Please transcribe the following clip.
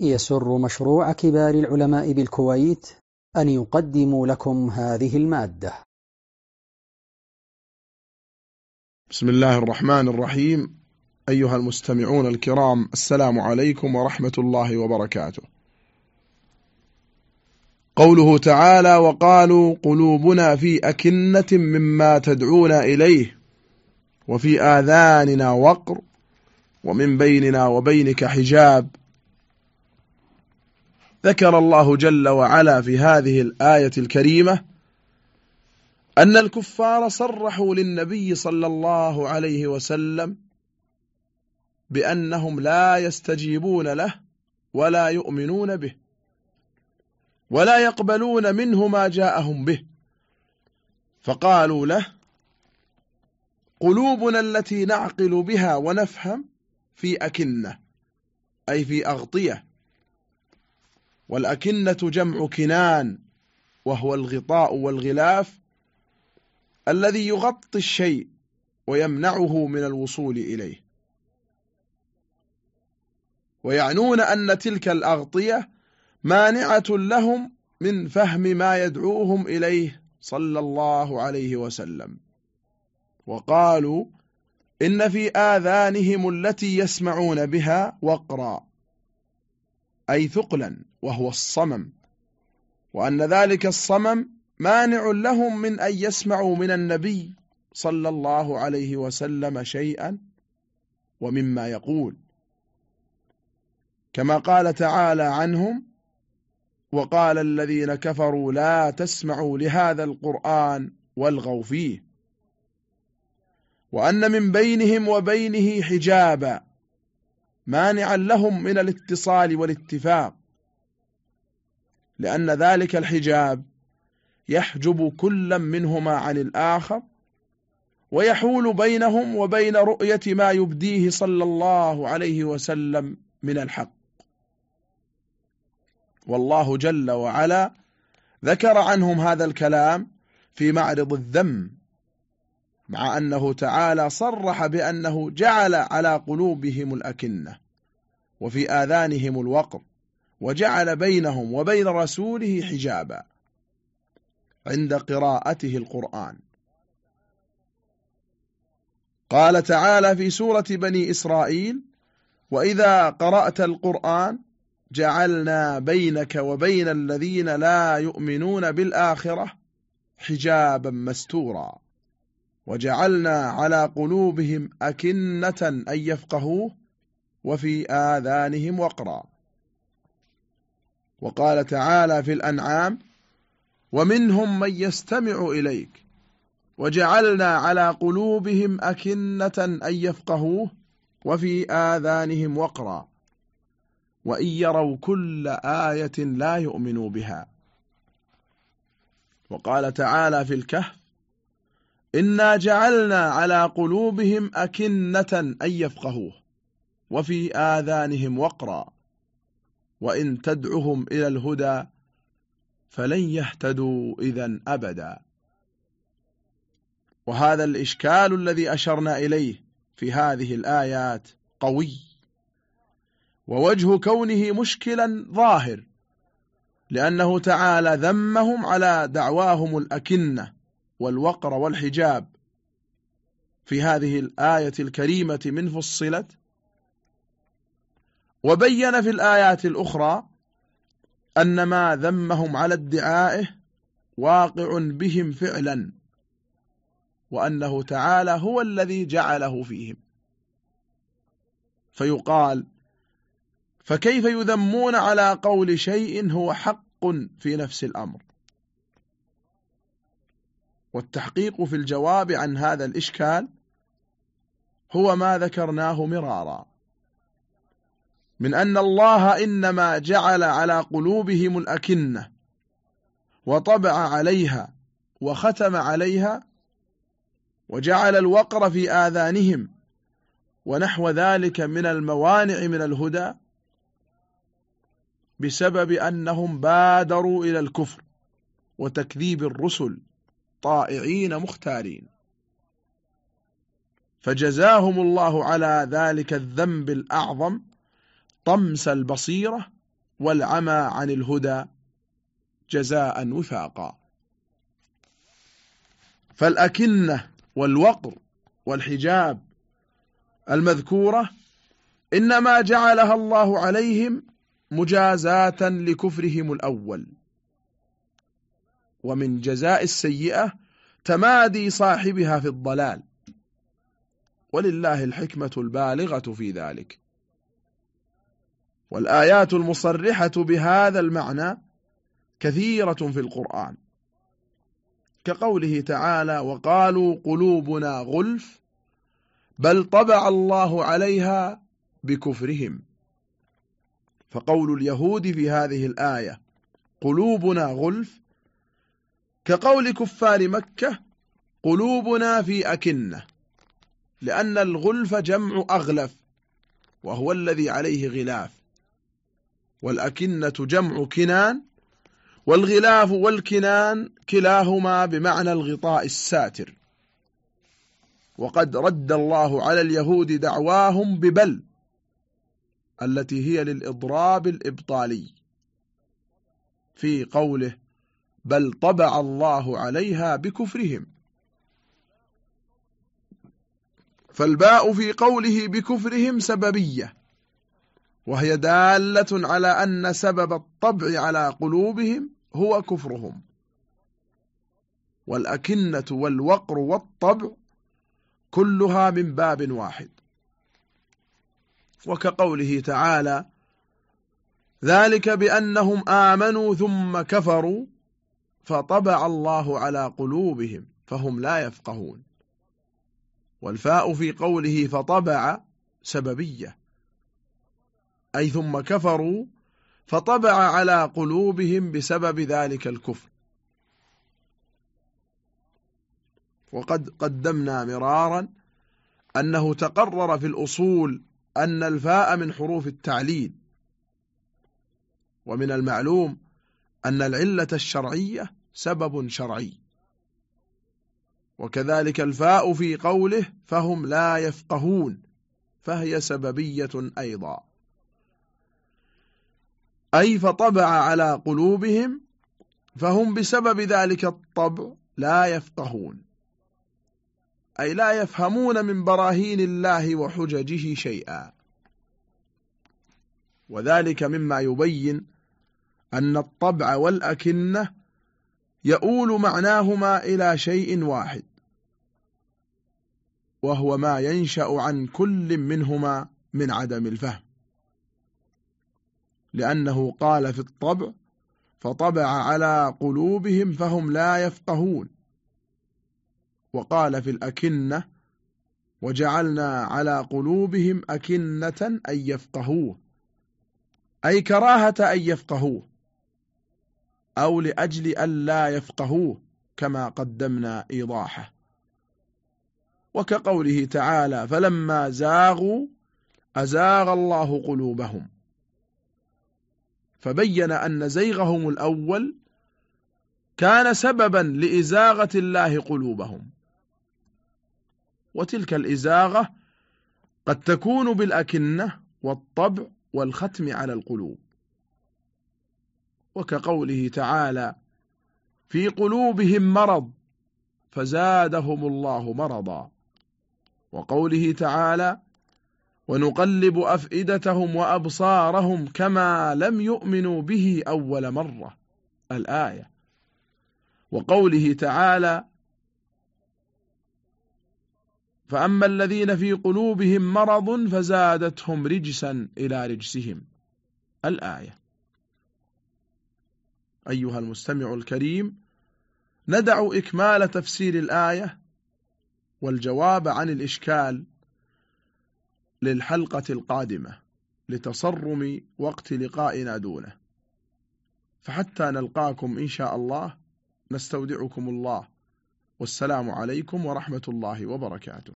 يسر مشروع كبار العلماء بالكويت أن يقدم لكم هذه المادة. بسم الله الرحمن الرحيم. أيها المستمعون الكرام السلام عليكم ورحمة الله وبركاته. قوله تعالى وقالوا قلوبنا في أكنة مما تدعونا إليه وفي آذاننا وقر ومن بيننا وبينك حجاب ذكر الله جل وعلا في هذه الآية الكريمة أن الكفار صرحوا للنبي صلى الله عليه وسلم بأنهم لا يستجيبون له ولا يؤمنون به ولا يقبلون منه ما جاءهم به. فقالوا له قلوبنا التي نعقل بها ونفهم في أكنة أي في أغطية والأكنة جمع كنان وهو الغطاء والغلاف الذي يغطي الشيء ويمنعه من الوصول إليه. ويعنون أن تلك الأغطية مانعة لهم من فهم ما يدعوهم إليه صلى الله عليه وسلم. وقالوا إن في آذانهم التي يسمعون بها وقرا. أي ثقلا وهو الصمم. وأن ذلك الصمم مانع لهم من أن يسمعوا من النبي صلى الله عليه وسلم شيئا ومما يقول. كما قال تعالى عنهم وقال الذين كفروا لا تسمعوا لهذا القرآن والغوا فيه. وأن من بينهم وبينه حجابا مانعا لهم من الاتصال والاتفاق لأن ذلك الحجاب يحجب كلا منهما عن الآخر ويحول بينهم وبين رؤية ما يبديه صلى الله عليه وسلم من الحق. والله جل وعلا ذكر عنهم هذا الكلام في معرض الذم مع أنه تعالى صرح بأنه جعل على قلوبهم الأكنة. وفي آذانهم الوقر وجعل بينهم وبين رسوله حجابا عند قراءته القرآن. قال تعالى في سورة بني إسرائيل وإذا قرأت القرآن جعلنا بينك وبين الذين لا يؤمنون بالآخرة حجابا مستورا وجعلنا على قلوبهم أكنة أن يفقهوه وفي آذانهم وقرا. وقال تعالى في الأنعام ومنهم من يستمع إليك. وجعلنا على قلوبهم أكنة أن يفقهوه وفي آذانهم وقرا. وإن يروا كل آية لا يؤمنوا بها. وقال تعالى في الكهف إنا جعلنا على قلوبهم أكنة أن يفقهوه. وفي آذانهم وقرا وإن تدعهم إلى الهدى فلن يهتدوا إذا أبدا. وهذا الإشكال الذي أشرنا إليه في هذه الآيات قوي. ووجه كونه مشكلا ظاهر لأنه تعالى ذمهم على دعواهم الأكنة والوقر والحجاب. في هذه الآية الكريمة من فصلت وبين في الآيات الأخرى أن ما ذمهم على ادعائه واقع بهم فعلا وأنه تعالى هو الذي جعله فيهم. فيقال فكيف يذمون على قول شيء هو حق في نفس الأمر؟ والتحقيق في الجواب عن هذا الإشكال هو ما ذكرناه مرارا. من أن الله إنما جعل على قلوبهم الأكنة وطبع عليها وختم عليها وجعل الوقر في آذانهم ونحو ذلك من الموانع من الهدى بسبب أنهم بادروا إلى الكفر وتكذيب الرسل طائعين مختارين. فجزاهم الله على ذلك الذنب الأعظم طمس البصيرة والعمى عن الهدى جزاء وفاقا فالأكنة والوقر والحجاب المذكورة إنما جعلها الله عليهم مجازاة لكفرهم الأول. ومن جزاء السيئة تمادي صاحبها في الضلال. ولله الحكمة البالغة في ذلك. والآيات المصرحة بهذا المعنى كثيرة في القرآن. كقوله تعالى وقالوا قلوبنا غلف بل طبع الله عليها بكفرهم. فقول اليهود في هذه الآية قلوبنا غلف كقول كفار مكة قلوبنا في أكنة لأن الغلف جمع أغلف وهو الذي عليه غلاف. والأكنة جمع كنان والغلاف والكنان كلاهما بمعنى الغطاء الساتر. وقد رد الله على اليهود دعواهم ببل التي هي للإضراب الإبطالي. في قوله بل طبع الله عليها بكفرهم فالباء في قوله بكفرهم سببية. وهي دالة على أن سبب الطبع على قلوبهم هو كفرهم. والأكنة والوقر والطبع كلها من باب واحد. وكقوله تعالى ذلك بأنهم آمنوا ثم كفروا فطبع الله على قلوبهم فهم لا يفقهون. والفاء في قوله فطبع سببية. أي ثم كفروا فطبع على قلوبهم بسبب ذلك الكفر. وقد قدمنا مرارا أنه تقرر في الأصول أن الفاء من حروف التعليل ومن المعلوم أن العلة الشرعية سبب شرعي وكذلك الفاء في قوله فهم لا يفقهون فهي سببية أيضا. أي فطبع على قلوبهم فهم بسبب ذلك الطبع لا يفقهون. أي لا يفهمون من براهين الله وحججه شيئا. وذلك مما يبين أن الطبع والأكنة يؤول معناهما إلى شيء واحد وهو ما ينشأ عن كل منهما من عدم الفهم. لأنه قال في الطبع فطبع على قلوبهم فهم لا يفقهون. وقال في الأكنة وجعلنا على قلوبهم أكنة أن يفقهوه. أي كراهة أن يفقهوه. أو لأجل أن لا يفقهوه كما قدمنا إيضاحه. وكقوله تعالى فلما زاغوا أزاغ الله قلوبهم. فبين أن زيغهم الأول كان سببا لإزاغة الله قلوبهم. وتلك الإزاغة قد تكون بالأكنة والطبع والختم على القلوب. وكقوله تعالى في قلوبهم مرض فزادهم الله مرضا. وقوله تعالى ونقلب أفئدتهم وأبصارهم كما لم يؤمنوا به أول مرة. الآية. وقوله تعالى فأما الذين في قلوبهم مرض فزادتهم رجسا إلى رجسهم. الآية. أيها المستمع الكريم ندع إكمال تفسير الآية والجواب عن الإشكال للحلقة القادمة لتصرم وقت لقائنا دونه. فحتى نلقاكم إن شاء الله نستودعكم الله. والسلام عليكم ورحمة الله وبركاته.